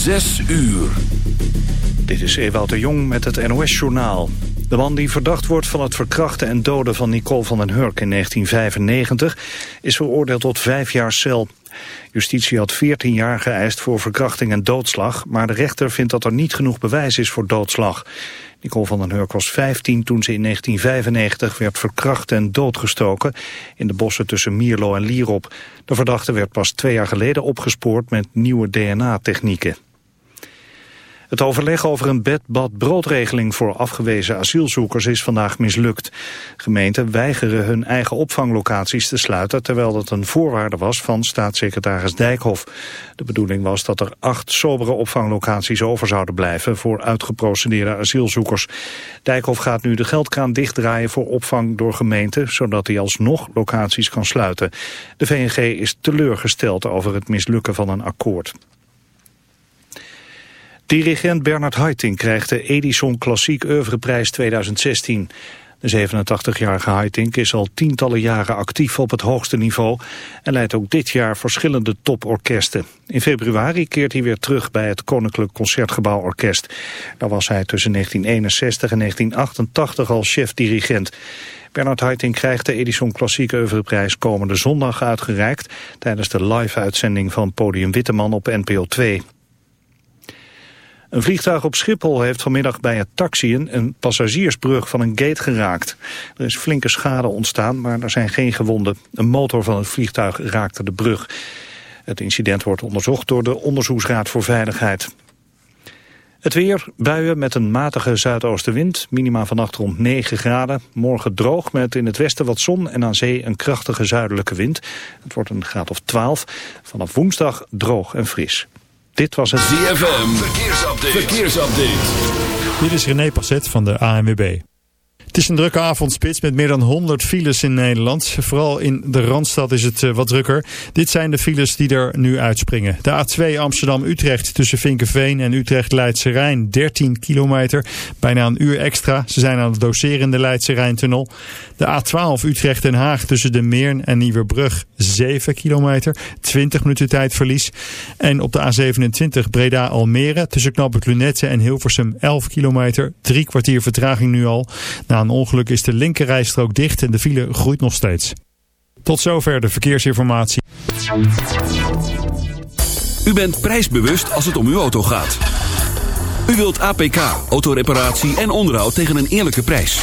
Zes uur. Dit is Ewout de Jong met het NOS-journaal. De man die verdacht wordt van het verkrachten en doden van Nicole van den Hurk in 1995... is veroordeeld tot vijf jaar cel. Justitie had 14 jaar geëist voor verkrachting en doodslag... maar de rechter vindt dat er niet genoeg bewijs is voor doodslag. Nicole van den Hurk was 15 toen ze in 1995 werd verkracht en doodgestoken... in de bossen tussen Mierlo en Lierop. De verdachte werd pas twee jaar geleden opgespoord met nieuwe DNA-technieken. Het overleg over een bed-bad-broodregeling voor afgewezen asielzoekers is vandaag mislukt. Gemeenten weigeren hun eigen opvanglocaties te sluiten, terwijl dat een voorwaarde was van staatssecretaris Dijkhoff. De bedoeling was dat er acht sobere opvanglocaties over zouden blijven voor uitgeprocedeerde asielzoekers. Dijkhoff gaat nu de geldkraan dichtdraaien voor opvang door gemeenten, zodat hij alsnog locaties kan sluiten. De VNG is teleurgesteld over het mislukken van een akkoord. Dirigent Bernard Haitink krijgt de Edison Klassiek Oeuvreprijs 2016. De 87-jarige Haitink is al tientallen jaren actief op het hoogste niveau... en leidt ook dit jaar verschillende toporkesten. In februari keert hij weer terug bij het Koninklijk Concertgebouw Orkest. Daar was hij tussen 1961 en 1988 al chef-dirigent. Bernard Haitink krijgt de Edison Klassiek Oeuvreprijs komende zondag uitgereikt... tijdens de live-uitzending van Podium Witteman op NPO 2. Een vliegtuig op Schiphol heeft vanmiddag bij het taxiën een passagiersbrug van een gate geraakt. Er is flinke schade ontstaan, maar er zijn geen gewonden. Een motor van het vliegtuig raakte de brug. Het incident wordt onderzocht door de Onderzoeksraad voor Veiligheid. Het weer, buien met een matige zuidoostenwind, minima vannacht rond 9 graden. Morgen droog met in het westen wat zon en aan zee een krachtige zuidelijke wind. Het wordt een graad of 12. Vanaf woensdag droog en fris. Dit was het ZFM. Verkeersupdate. Verkeersupdate. Dit is René Passet van de ANWB. Het is een drukke avondspits met meer dan 100 files in Nederland. Vooral in de Randstad is het eh, wat drukker. Dit zijn de files die er nu uitspringen. De A2 Amsterdam-Utrecht tussen Vinkenveen en Utrecht-Leidse Rijn 13 kilometer. Bijna een uur extra. Ze zijn aan het doseren in de Leidse Rijntunnel. De A12 Utrecht-Den Haag tussen de Meern en Nieuwerbrug 7 kilometer. 20 minuten tijdverlies. En op de A27 Breda-Almere tussen Knappert Lunette en Hilversum 11 kilometer. Drie kwartier vertraging nu al. Een ongeluk is de linkerrijstrook dicht en de file groeit nog steeds. Tot zover de verkeersinformatie. U bent prijsbewust als het om uw auto gaat. U wilt APK, autoreparatie en onderhoud tegen een eerlijke prijs.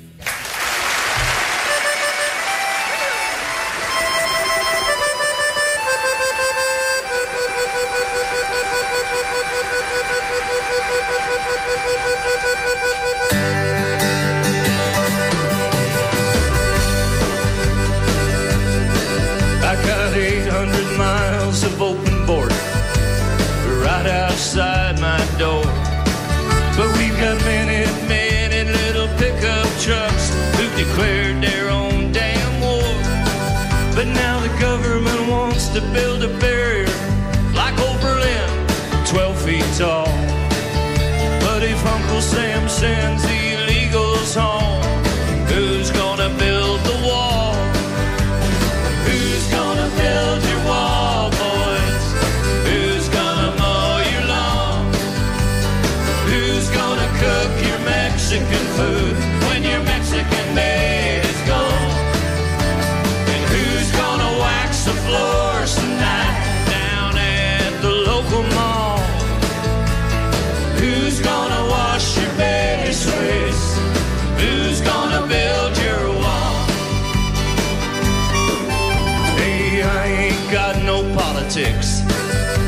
Politics,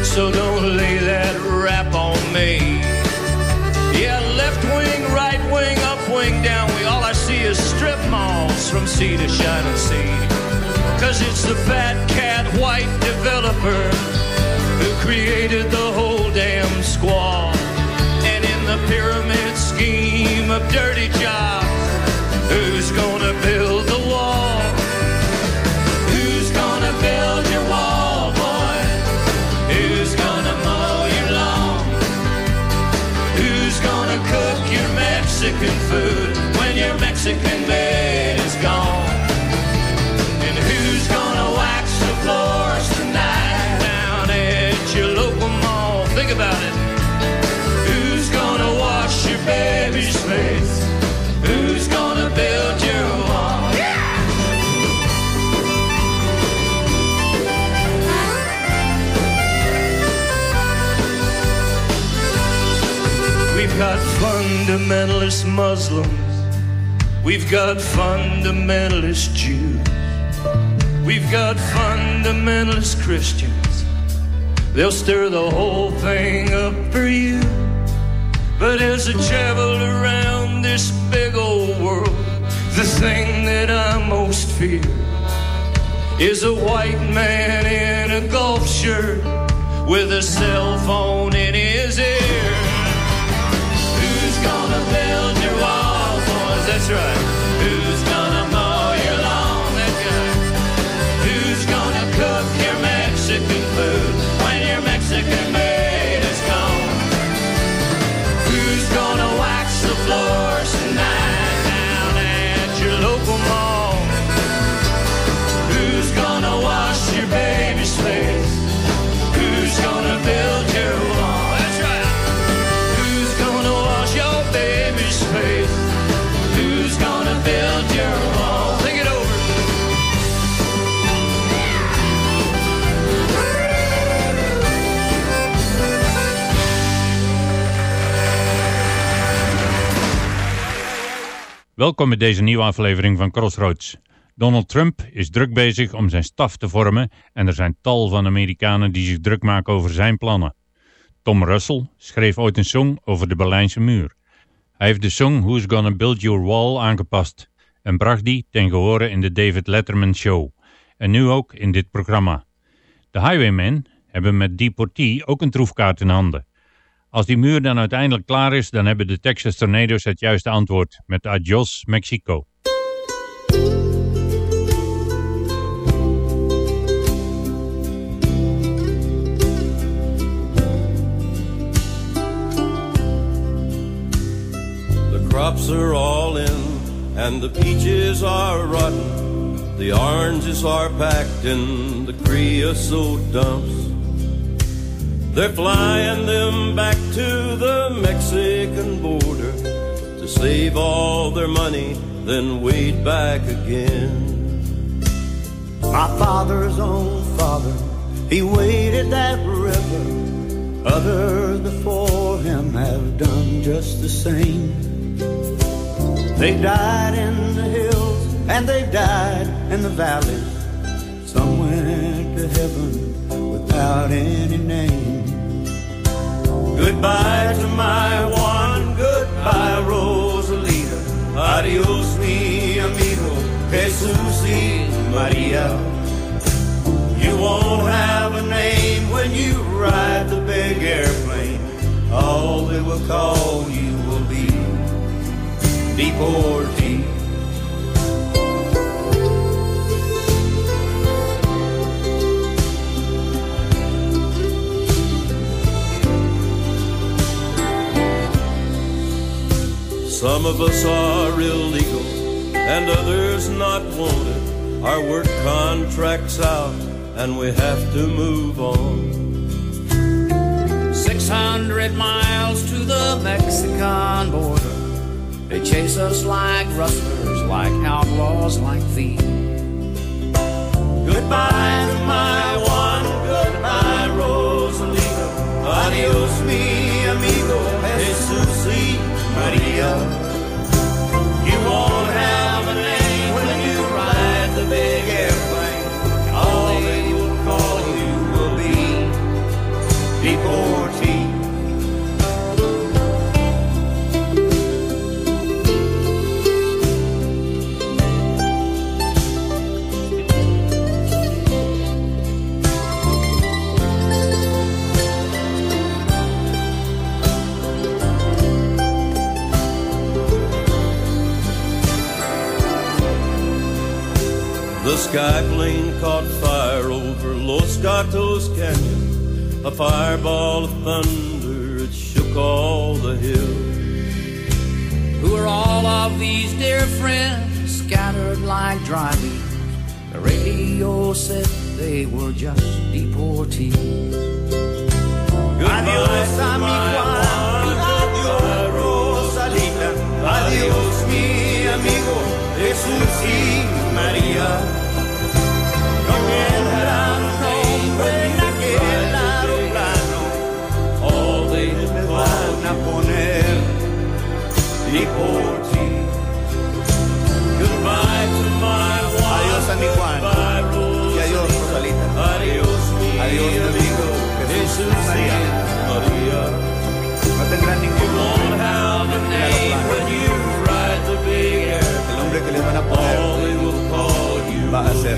so don't lay that rap on me. Yeah, left wing, right wing, up wing, down wing. All I see is strip malls from sea to shining sea. Cause it's the fat cat white developer who created the whole damn squad. And in the pyramid scheme of dirty jobs, who's gonna build the Mexican food when your Mexican maid is gone? And who's gonna wax the floors tonight down at your local mall? Think about it. Who's gonna wash your baby's face? Fundamentalist Muslims. We've got fundamentalist Jews. We've got fundamentalist Christians. They'll stir the whole thing up for you. But as I travel around this big old world, the thing that I most fear is a white man in a golf shirt with a cell phone in his ear. Boys? Welkom bij deze nieuwe aflevering van Crossroads. Donald Trump is druk bezig om zijn staf te vormen en er zijn tal van Amerikanen die zich druk maken over zijn plannen. Tom Russell schreef ooit een song over de Berlijnse muur. Hij heeft de song Who's Gonna Build Your Wall aangepast en bracht die ten gehore in de David Letterman Show en nu ook in dit programma. De Highwaymen hebben met Deportee ook een troefkaart in handen. Als die muur dan uiteindelijk klaar is, dan hebben de Texas Tornadoes het juiste antwoord met Adios Mexico. The crops are all in, and the peaches are rotten. The oranges are packed in the creosote dumps. They're flying them back to the Mexican border to save all their money, then wade back again. My father's own father, he waded that river. Others before him have done just the same. They died in the hills and they died in the valleys. Some went to heaven without any name. Goodbye to my Juan, goodbye Rosalita. Adios mi amigo, Jesus y Maria. You won't have a name when you ride the big airplane. All they will call you will be deportee. Some of us are illegal and others not wanted. Our work contract's out and we have to move on. 600 miles to the Mexican border. They chase us like rustlers, like outlaws, like thieves. Goodbye to my one, goodbye, Rosalita. Adios, mi amigo, Jesucita. Maria. The sky plane caught fire over Los Gatos Canyon. A fireball of thunder, it shook all the hills. Who are all of these dear friends scattered like dry leaves? The radio said they were just deportees. Adiós a mi Juan, adiós Rosalita, adiós mi amigo Jesús y María. Adiós a mi Juan. Goodbye, Y adiós Rosalita. Adiós, mi Adiós mi amigo Jesús y María. María. No tendrán ningún Won't nombre have a en el name when aeroplano. you ride the big air. El nombre que le van a All poner they will call you va a ser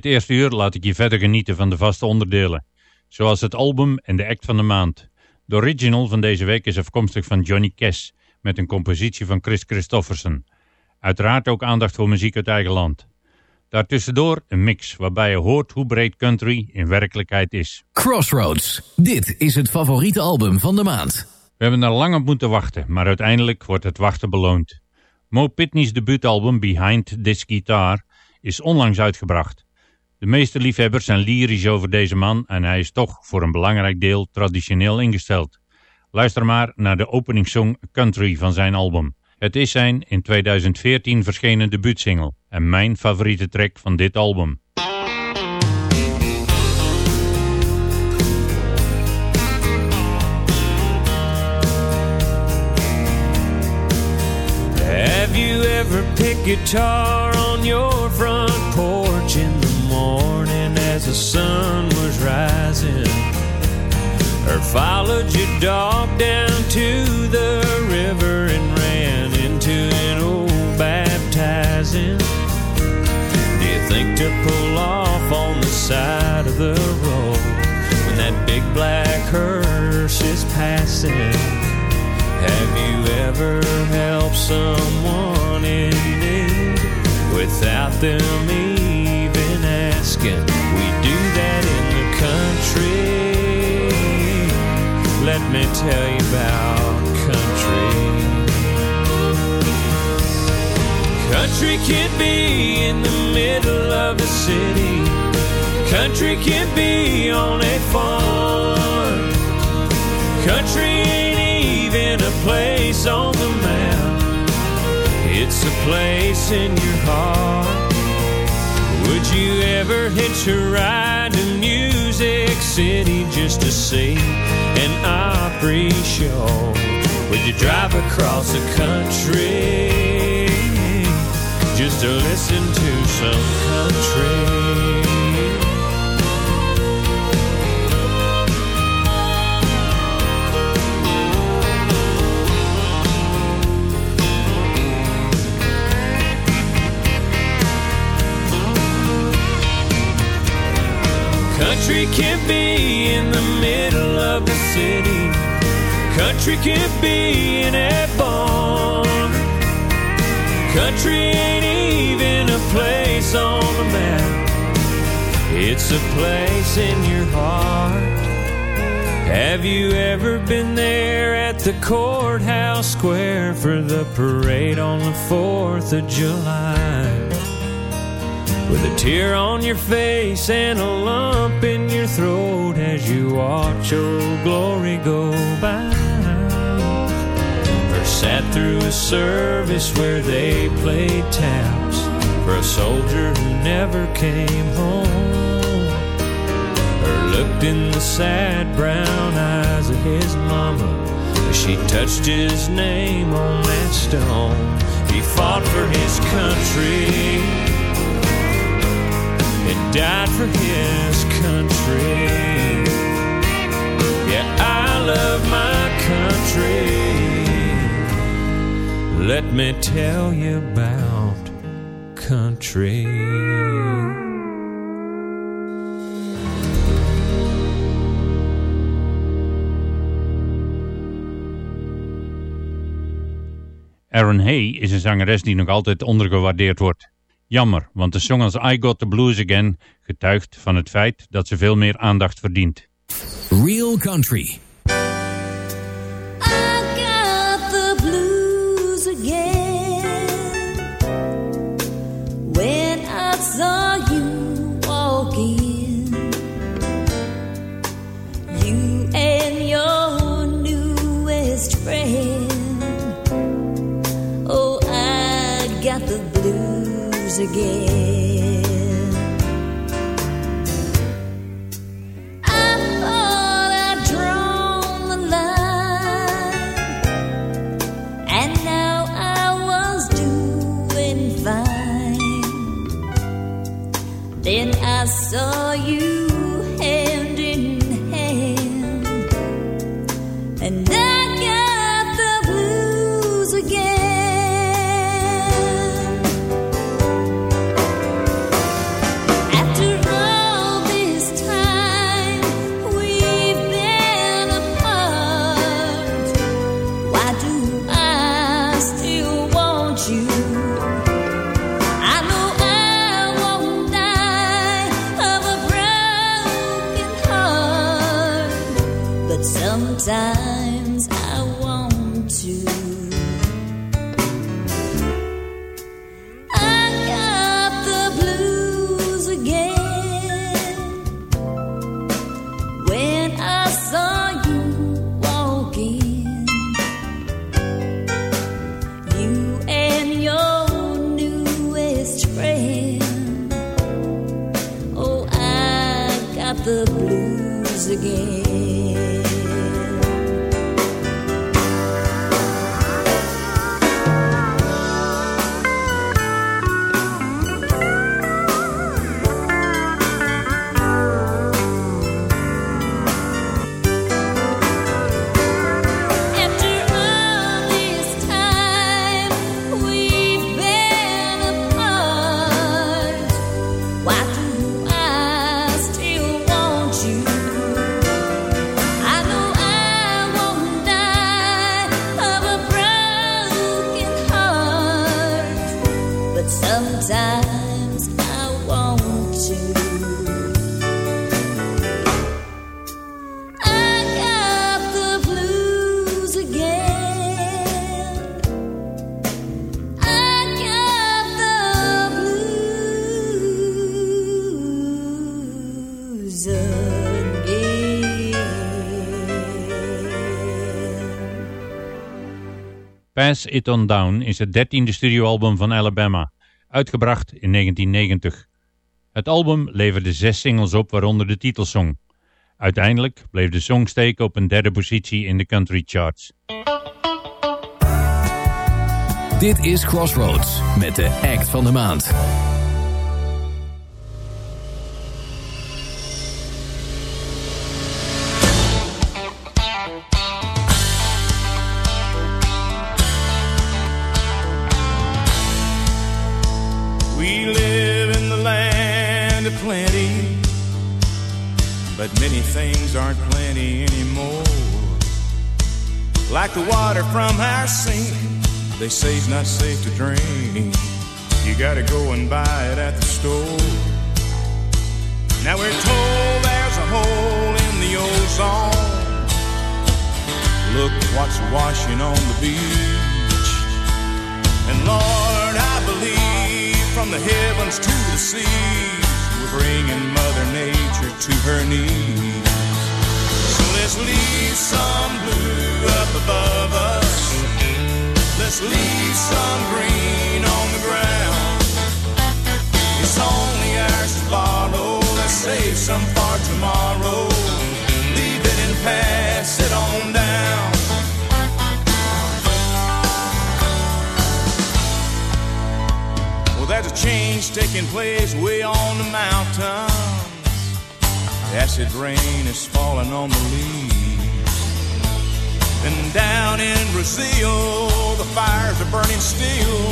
dit eerste uur laat ik je verder genieten van de vaste onderdelen, zoals het album en de act van de maand. De original van deze week is afkomstig van Johnny Cash, met een compositie van Chris Christofferson. Uiteraard ook aandacht voor muziek uit eigen land. Daartussendoor een mix waarbij je hoort hoe breed country in werkelijkheid is. Crossroads. Dit is het favoriete album van de maand. We hebben er lang op moeten wachten, maar uiteindelijk wordt het wachten beloond. Mo Pitney's debuutalbum Behind This Guitar is onlangs uitgebracht. De meeste liefhebbers zijn lyrisch over deze man en hij is toch voor een belangrijk deel traditioneel ingesteld. Luister maar naar de openingssong Country van zijn album. Het is zijn in 2014 verschenen debuutsingle en mijn favoriete track van dit album. Have you ever picked on your as the sun was rising? Or followed your dog down to the river and ran into an old baptizing? Do you think to pull off on the side of the road when that big black hearse is passing? Have you ever helped someone in need without them even asking? Let me tell you about country. Country can be in the middle of the city. Country can be on a farm. Country ain't even a place on the map. It's a place in your heart. Would you ever hitch a ride to Music City just to see an Opry show? Would you drive across the country just to listen to some country? Country can be in the middle of the city. Country can be in a barn. Country ain't even a place on the map. It's a place in your heart. Have you ever been there at the courthouse square for the parade on the 4th of July? With a tear on your face and a lump in your throat as you watch old glory go by. Or sat through a service where they played taps for a soldier who never came home. Or looked in the sad brown eyes of his mama as she touched his name on that stone. He fought for his country died for his country. Yeah, I love my country. Let me tell you about country. Aaron Hay is een zangeres die nog altijd ondergewaardeerd wordt. Jammer, want de song als I Got the Blues Again getuigt van het feit dat ze veel meer aandacht verdient. Real Country. Saw you desire. Pass It On Down is het dertiende studioalbum van Alabama, uitgebracht in 1990. Het album leverde zes singles op, waaronder de titelsong. Uiteindelijk bleef de song steken op een derde positie in de country charts. Dit is Crossroads met de act van de maand. Like the water from our sink, they say it's not safe to drink. You gotta go and buy it at the store. Now we're told there's a hole in the ozone. Look what's washing on the beach. And Lord, I believe from the heavens to the seas, we're bringing Mother Nature to her knees. Let's leave some blue up above us. Let's leave some green on the ground. It's only ours to borrow. Let's save some for tomorrow. Leave it and pass it on down. Well, there's a change taking place way on the mountains. Acid rain is falling on the leaves. And down in Brazil, the fires are burning still.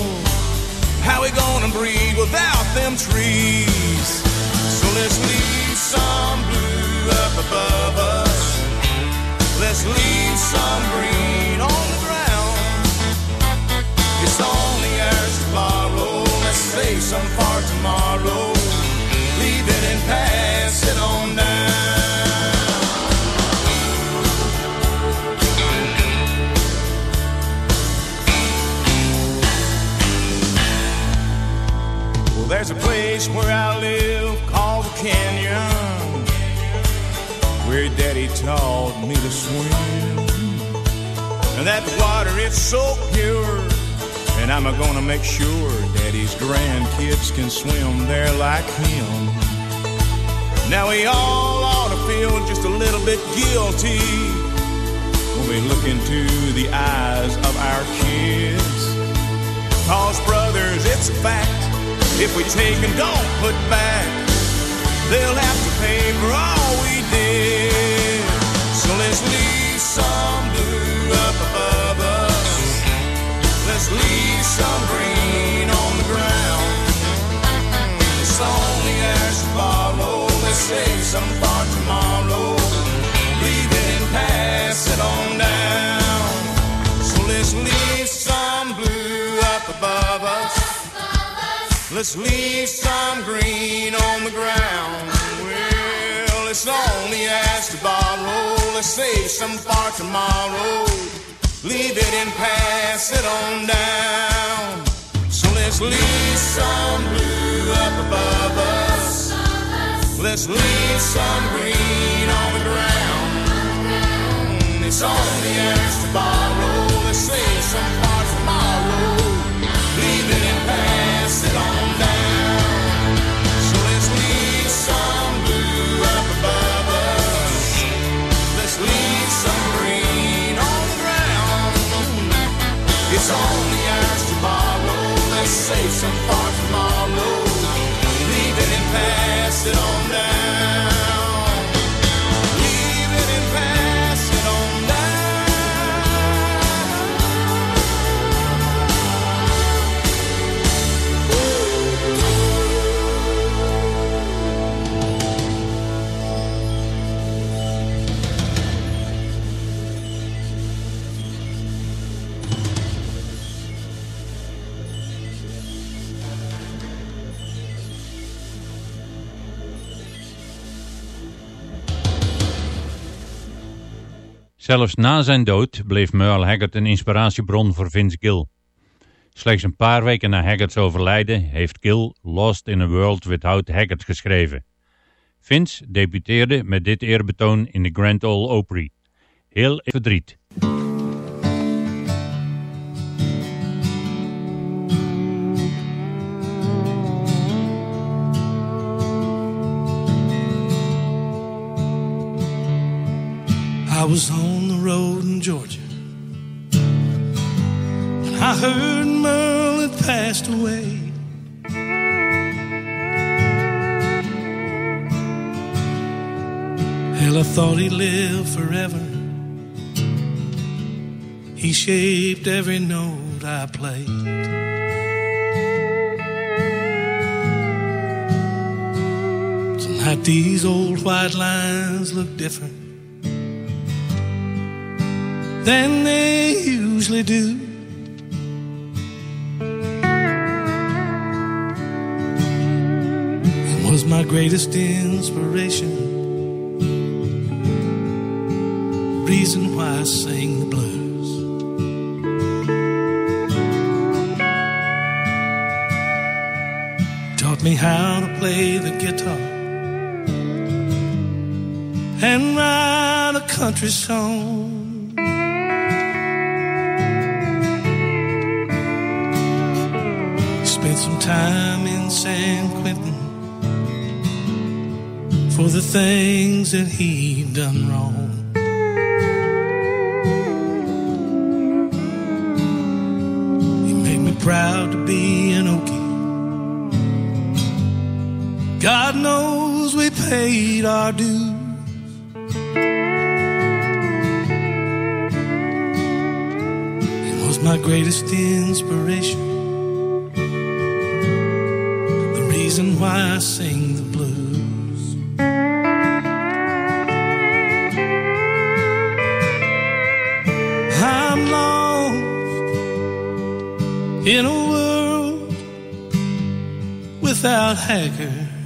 How we gonna breathe without them trees? So let's leave some blue up above us. Let's leave some green on the ground. It's only ours to borrow. Let's save some for tomorrow. Leave it and pass there's a place where I live called the Canyon, where Daddy taught me to swim. And that water is so pure, and I'm gonna make sure Daddy's grandkids can swim there like him. Now we all ought to feel just a little bit guilty when we look into the eyes of our kids. Cause brothers, it's a fact. If we take and don't put back, they'll have to pay for all we did. So let's leave some blue up above us. Let's leave some green on the ground. It's only to borrow. Let's save some for tomorrow. Let's leave some green on the ground. Well, it's only ours to borrow. Let's save some for tomorrow. Leave it and pass it on down. So let's leave some blue up above us. Let's leave some green on the ground. It's only ours to borrow. Let's save some It's only the ice tomorrow. Let's save some for tomorrow. Leave it and pass it on down. Zelfs na zijn dood bleef Merle Haggard een inspiratiebron voor Vince Gill. Slechts een paar weken na Haggards overlijden heeft Gill Lost in a World Without Haggard geschreven. Vince debuteerde met dit eerbetoon in de Grand Ole Opry. Heel verdriet. I was the road in Georgia when I heard Merle had passed away. Hell, I thought he'd live forever. He shaped every note I played. Tonight these old white lines look different than they usually do. It was my greatest inspiration, reason why I sing the blues. Taught me how to play the guitar and write a country song. Time in San Quentin for the things that he'd done wrong. He made me proud to be an Okie. God knows we paid our dues. It was my greatest inspiration. I sing the blues. I'm lost in a world without Haggard.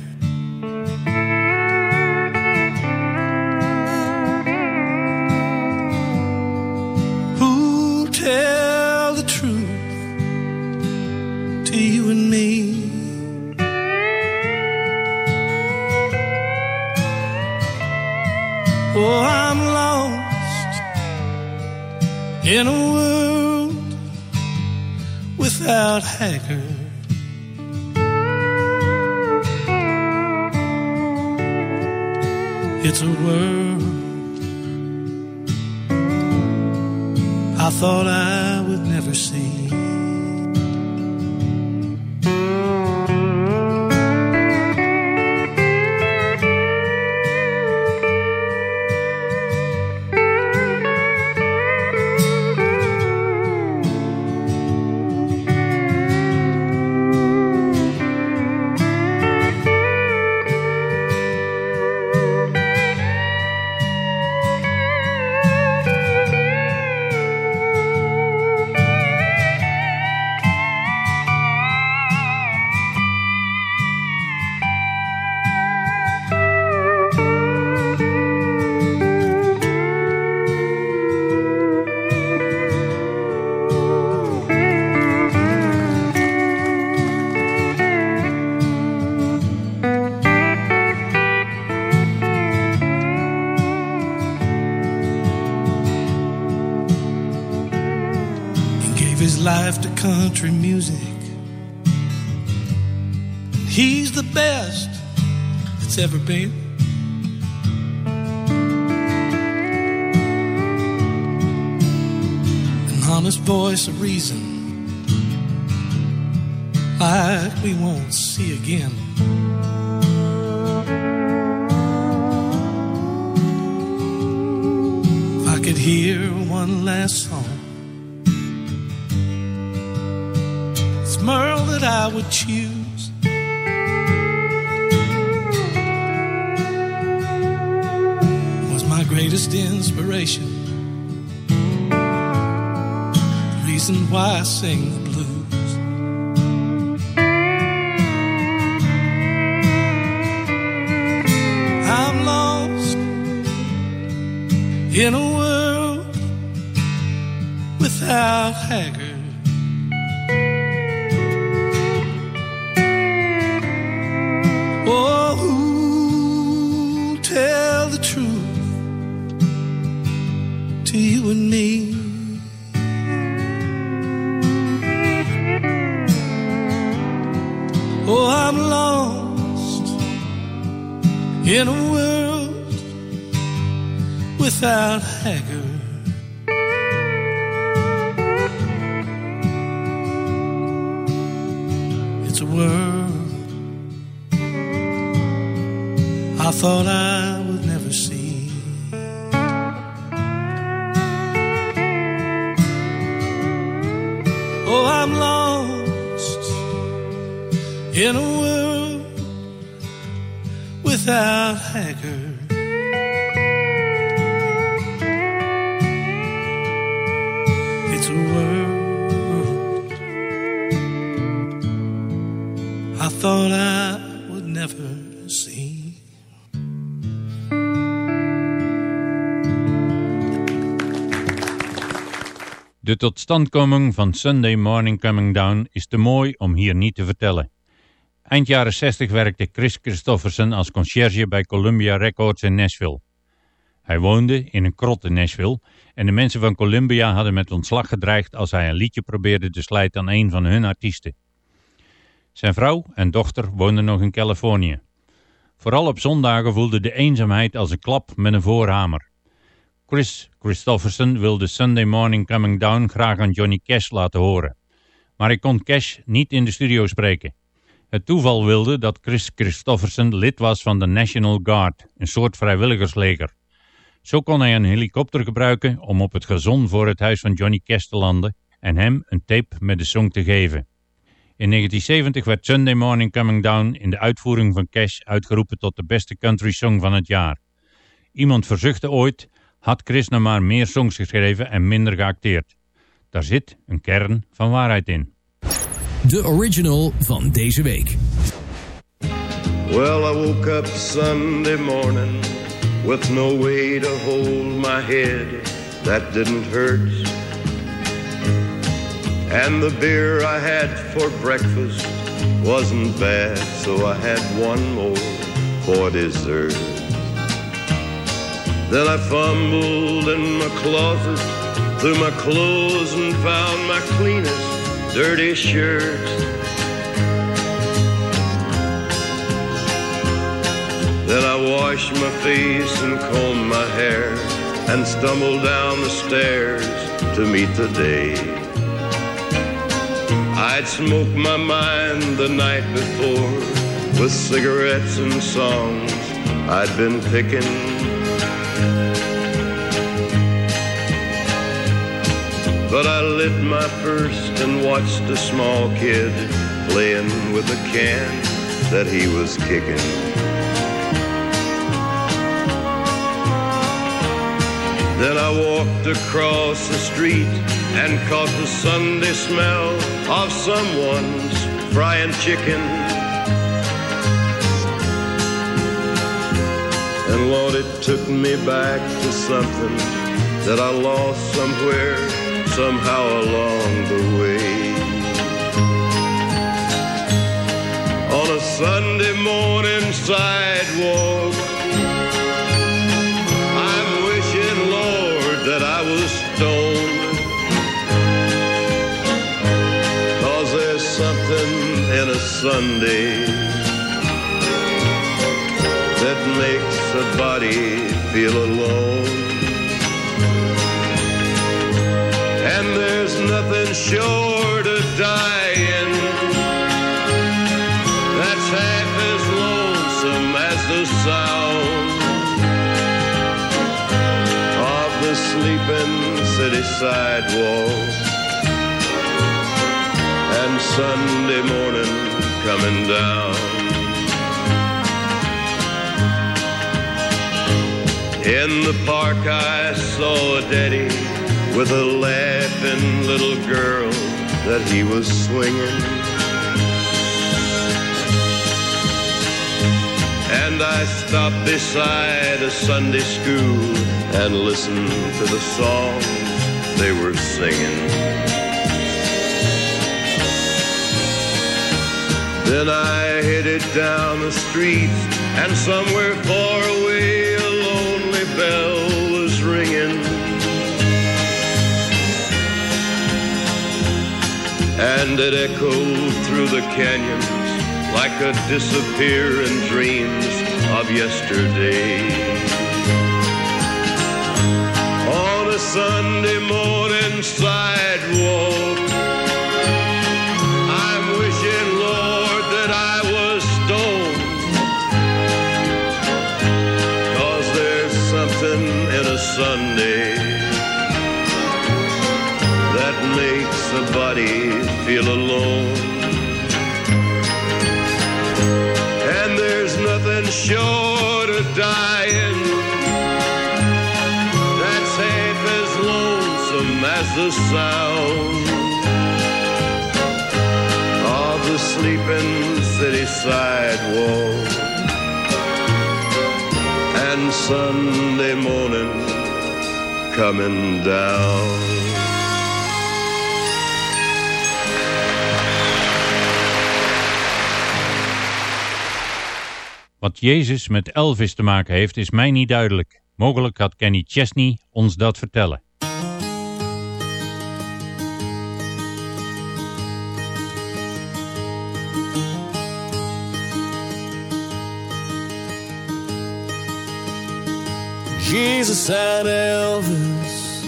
Country music. He's the best that's ever been. An honest voice of reason, like we won't see again. If I could hear one last song. I would choose. Was my greatest inspiration. The reason why I sing the blues. World I thought I would never see. Oh, I'm lost in a world without haggard. Thought I would never see. De totstandkoming van Sunday Morning Coming Down is te mooi om hier niet te vertellen. Eind jaren 60 werkte Chris Christofferson als conciërge bij Columbia Records in Nashville. Hij woonde in een krot in Nashville en de mensen van Columbia hadden met ontslag gedreigd als hij een liedje probeerde te slijten aan een van hun artiesten. Zijn vrouw en dochter woonden nog in Californië. Vooral op zondagen voelde de eenzaamheid als een klap met een voorhamer. Chris Christofferson wilde Sunday Morning Coming Down graag aan Johnny Cash laten horen. Maar hij kon Cash niet in de studio spreken. Het toeval wilde dat Chris Christofferson lid was van de National Guard, een soort vrijwilligersleger. Zo kon hij een helikopter gebruiken om op het gazon voor het huis van Johnny Cash te landen en hem een tape met de song te geven. In 1970 werd Sunday Morning Coming Down in de uitvoering van Cash uitgeroepen tot de beste country song van het jaar. Iemand verzuchtte ooit, had Chris nou maar meer songs geschreven en minder geacteerd. Daar zit een kern van waarheid in. De original van deze week. Well, I woke up Sunday morning with no way to hold my head that didn't hurt. And the beer I had for breakfast wasn't bad, so I had one more for dessert. Then I fumbled in my closet through my clothes and found my cleanest dirty shirt. Then I washed my face and combed my hair and stumbled down the stairs to meet the day. I'd smoked my mind the night before with cigarettes and songs I'd been picking. But I lit my first and watched a small kid playing with a can that he was kicking. Then I walked across the street and caught the Sunday smell of someone's frying chicken. And Lord, it took me back to something that I lost somewhere, somehow along the way. On a Sunday morning sidewalk, Sunday that makes a body feel alone. And there's nothing short of dying that's half as lonesome as the sound of the sleeping city sidewalk and Sunday morning coming down. In the park I saw a daddy with a laughing little girl that he was swinging. And I stopped beside a Sunday school and listened to the songs they were singing. Then I headed down the street, and somewhere far away a lonely bell was ringing. And it echoed through the canyons like a disappearing dreams of yesterday. On a Sunday morning sidewalk, a body feel alone. And there's nothing short of dying that's half as lonesome as the sound of the sleeping city sidewalk. And Sunday morning coming down. Wat Jezus met Elvis te maken heeft is mij niet duidelijk. Mogelijk had Kenny Chesney ons dat vertellen. Jesus and Elvis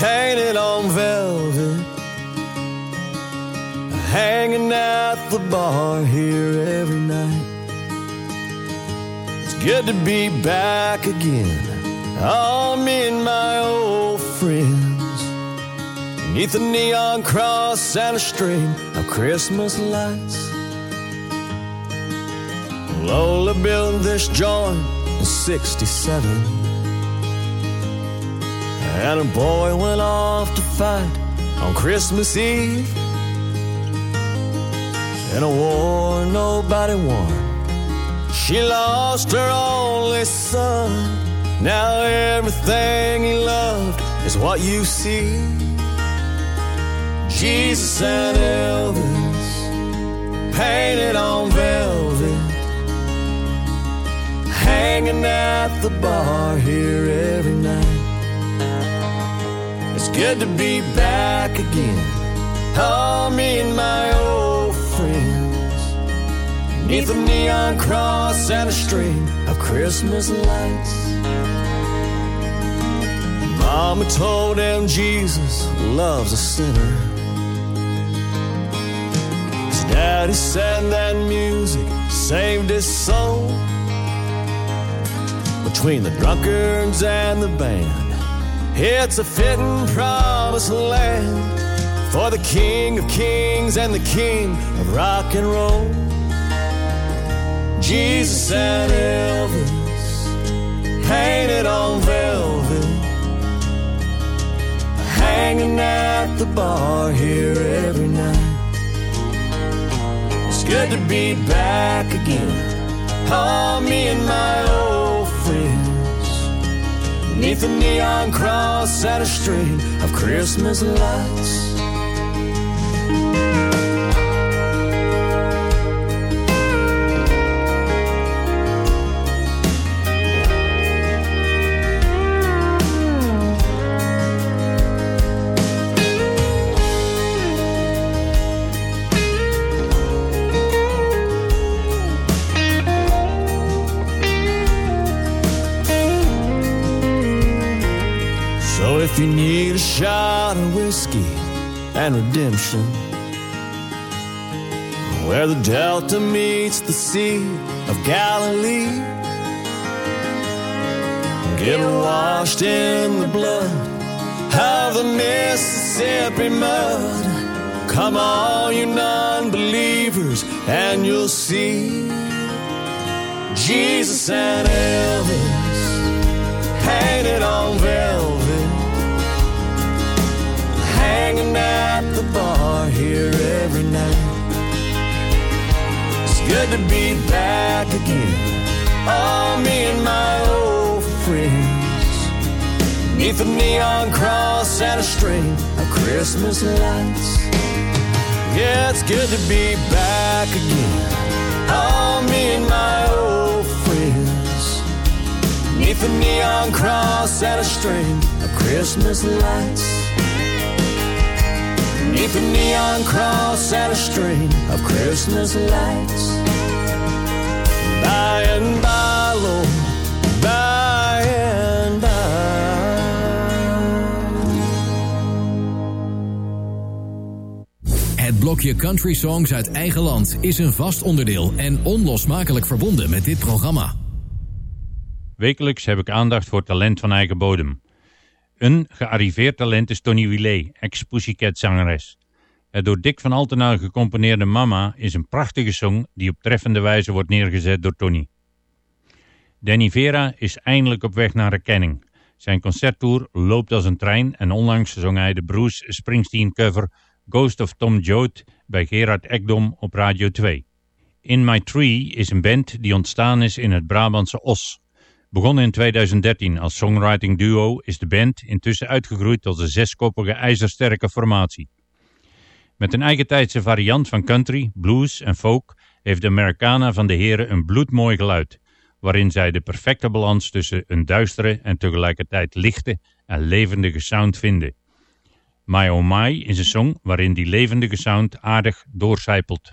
painted on velvet, hanging at the bar here every night. Good to be back again. Oh, me and my old friends. Neath a neon cross and a string of Christmas lights. Lola built this joint in 67. And a boy went off to fight on Christmas Eve. In a war nobody won. She lost her only son. Now everything he loved is what you see. Jesus and Elvis painted on velvet, hanging at the bar here every night. It's good to be back again. Oh, me and my old. Neath a neon cross and a string of Christmas lights. Mama told him Jesus loves a sinner. His daddy said that music saved his soul. Between the drunkards and the band. It's a fitting promised land for the King of Kings and the King of Rock and Roll. Jesus and Elvis painted on velvet, hanging at the bar here every night. It's good to be back again. Oh, me and my old friends. Neath a neon cross and a string of Christmas lights. You need a shot of whiskey and redemption, where the Delta meets the Sea of Galilee, get washed in the blood of the Mississippi mud. Come on, you non-believers, and you'll see Jesus and Elvis painted on velvet, hanging at the bar here every night. It's good to be back again. Oh, me and my old friends. Neath a neon cross and a string of Christmas lights. Yeah, it's good to be back again. Oh, me and my old friends. Neath a neon cross and a string of Christmas lights. Neath a neon cross and a string of Christmas lights. By and by, Lord, by and by. Het blokje Country Songs uit eigen land is een vast onderdeel en onlosmakelijk verbonden met dit programma. Wekelijks heb ik aandacht voor talent van eigen bodem. Een gearriveerd talent is Tony Willet, ex-Pussycat zangeres. Het door Dick van Altena gecomponeerde Mama is een prachtige song die op treffende wijze wordt neergezet door Tony. Danny Vera is eindelijk op weg naar erkenning. Zijn concerttour loopt als een trein en onlangs zong hij de Bruce Springsteen cover Ghost of Tom Joad bij Gerard Ekdom op Radio 2. In My Tree is een band die ontstaan is in het Brabantse Os. Begonnen in 2013 als songwriting duo is de band intussen uitgegroeid tot een zeskoppige ijzersterke formatie. Met een eigentijdse variant van country, blues en folk heeft de Americana van de heren een bloedmooi geluid, waarin zij de perfecte balans tussen een duistere en tegelijkertijd lichte en levendige sound vinden. My Oh My is een song waarin die levendige sound aardig doorcijpelt.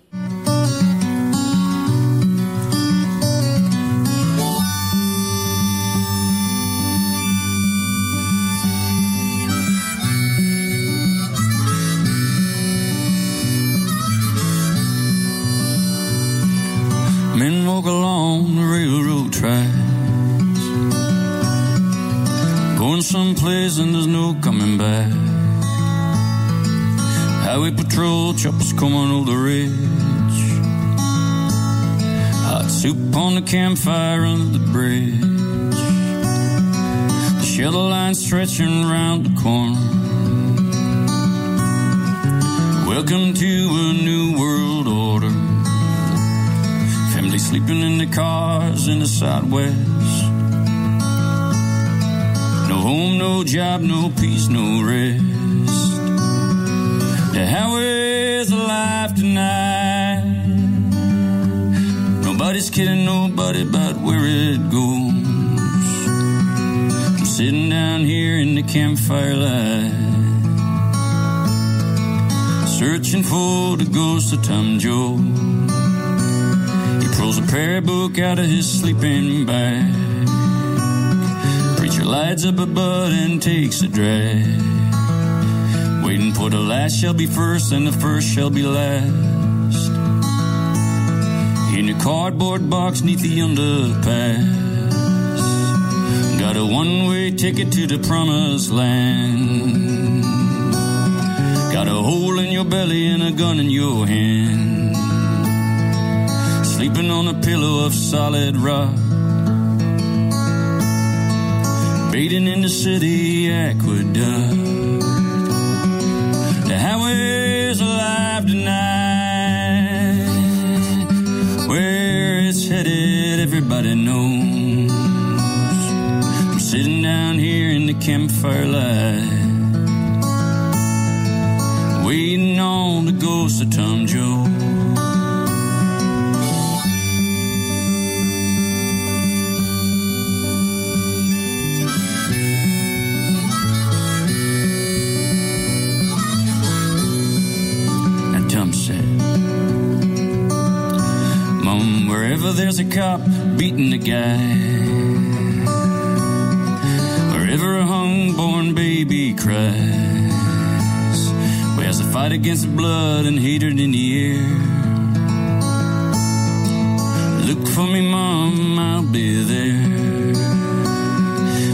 The southwest. No home, no job, no peace, no rest. The highway's alive tonight. Nobody's kidding nobody about where it goes. I'm sitting down here in the campfire light searching for the ghost of Tom Joad. Pulls a prayer book out of his sleeping bag. Preacher lights up a bud and takes a drag. Waiting for the last shall be first and the first shall be last. In a cardboard box neath the underpass. Got a one way ticket to the promised land. Got a hole in your belly and a gun in your hand. Sleeping on a pillow of solid rock. Bathing in the city aqueduct. The highway's alive tonight. Where it's headed, everybody knows. I'm sitting down here in the campfire light waiting on the ghost of Tom Joad. Mom, there's a cop beating a guy, wherever a hung-born baby cries, there's a fight against blood and hatred in the air. Look for me, Mom, I'll be there.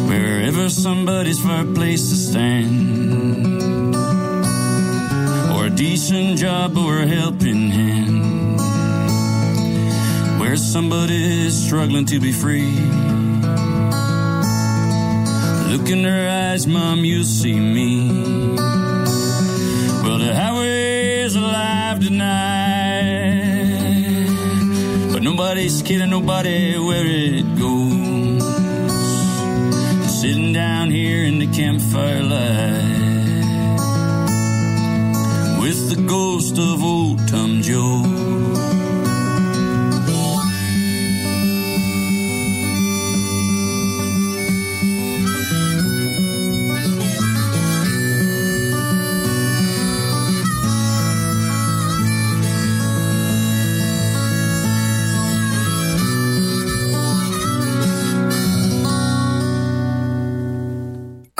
Wherever somebody's for a place to stand, or a decent job or a helping hand. Where somebody's struggling to be free. Look in their eyes, Mom, you'll see me. Well, the highway's alive tonight. But nobody's kidding nobody where it goes. Sitting down here in the campfire light. With the ghost of old Tom Joad.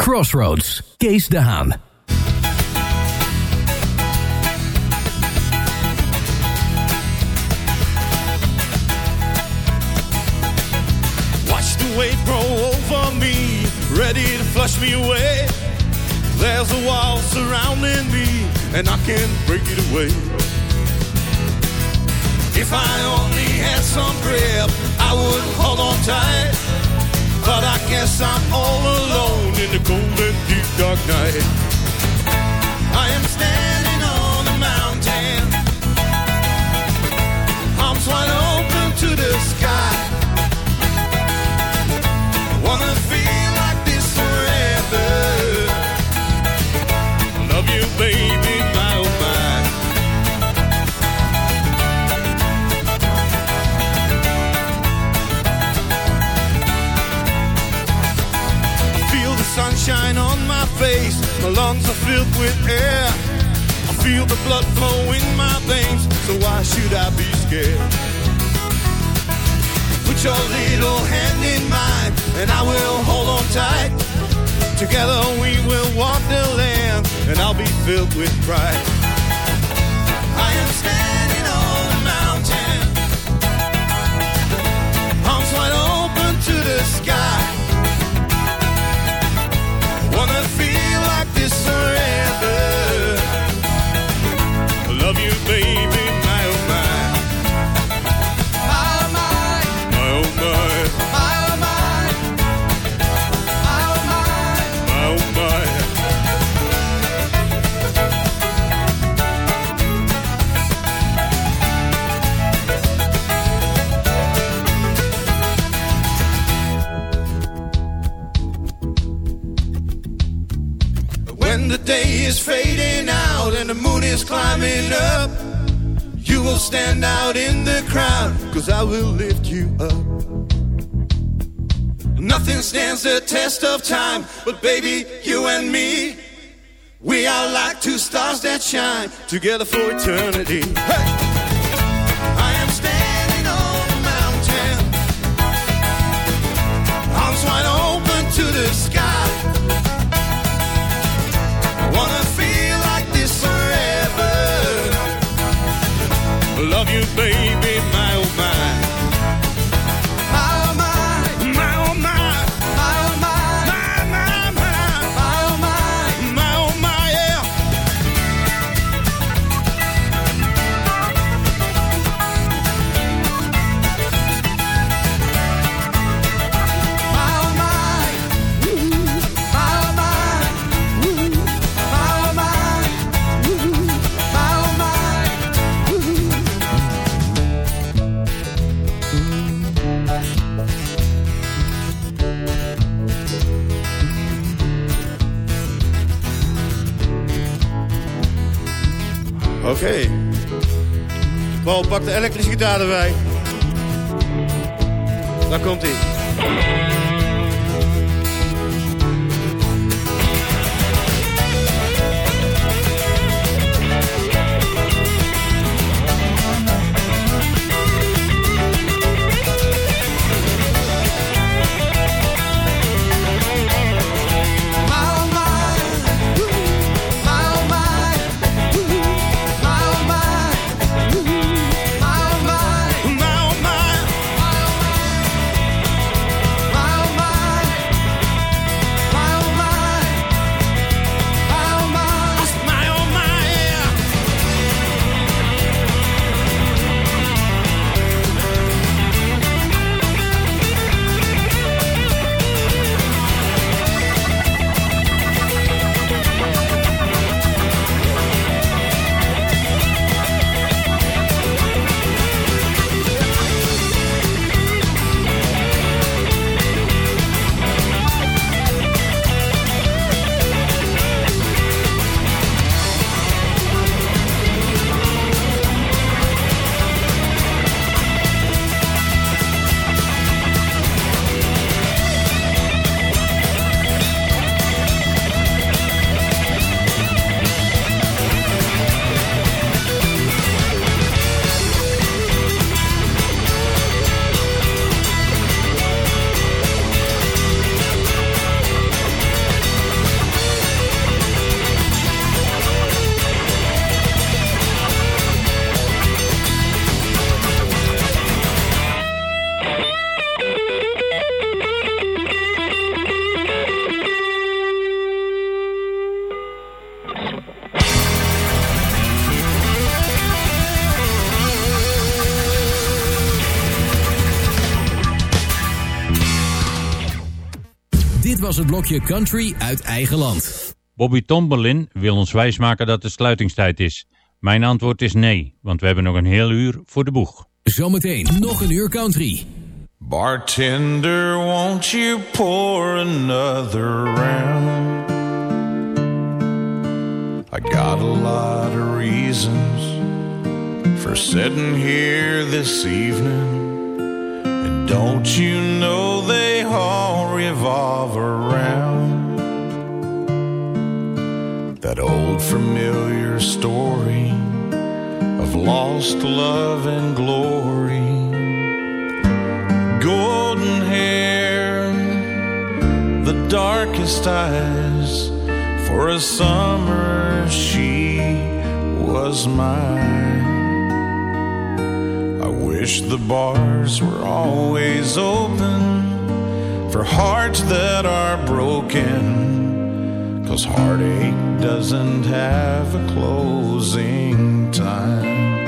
Crossroads, Kees de Haan. Watch the wave grow over me, ready to flush me away. There's a wall surrounding me, and I can't break it away. If I only had some grip, I would hold on tight. But I guess I'm all alone in the cold and deep dark night. I am standing on a mountain, arms wide open to the sky. and I will hold on tight. Together we will walk the land, and I'll be filled with pride. I am standing on a mountain, arms wide open to the sky. Wanna feel like this surrender. Stand out in the crowd, cause I will lift you up. Nothing stands the test of time, but baby, you and me, we are like two stars that shine together for eternity. Hey! De elektrische gitaar erbij. Daar komt hij. Was het blokje Country uit eigen land. Bobby Tomberlin wil ons wijsmaken dat het sluitingstijd is. Mijn antwoord is nee, want we hebben nog een heel uur voor de boeg. Zometeen nog een uur country. Bartender, won't you pour another round? I got a lot of reasons for sitting here this evening. Don't you know they all revolve around that old familiar story of lost love and glory? golden hair, the darkest eyes. For a summer, she was mine. Wish the bars were always open for hearts that are broken. Cause heartache doesn't have a closing time.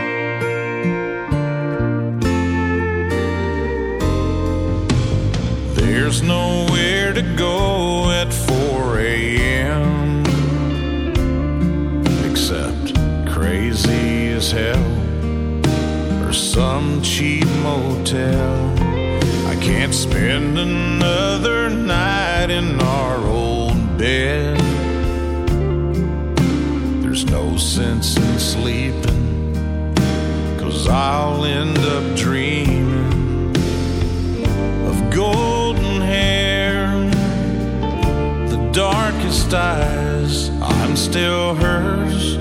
There's nowhere to go at 4 a.m. except crazy as hell some cheap motel. I can't spend another night in our old bed. There's no sense in sleeping, cause I'll end up dreaming of golden hair, the darkest eyes. I'm still hers,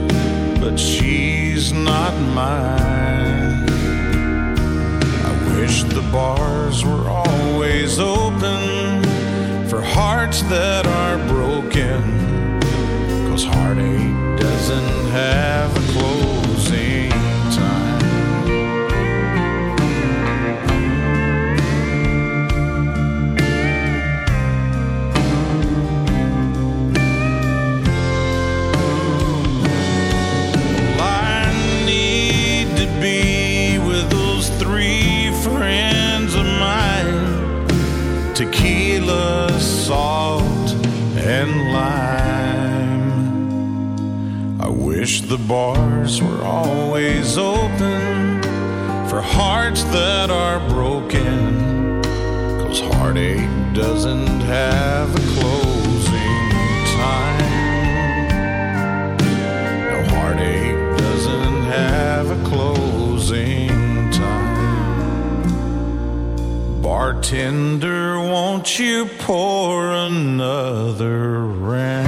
but she's not mine. The bars were always open for hearts that are broken. Cause heartache doesn't have a closing The bars were always open for hearts that are broken. Cause heartache doesn't have a closing time. No heartache doesn't have a closing time. Bartender, won't you pour another round?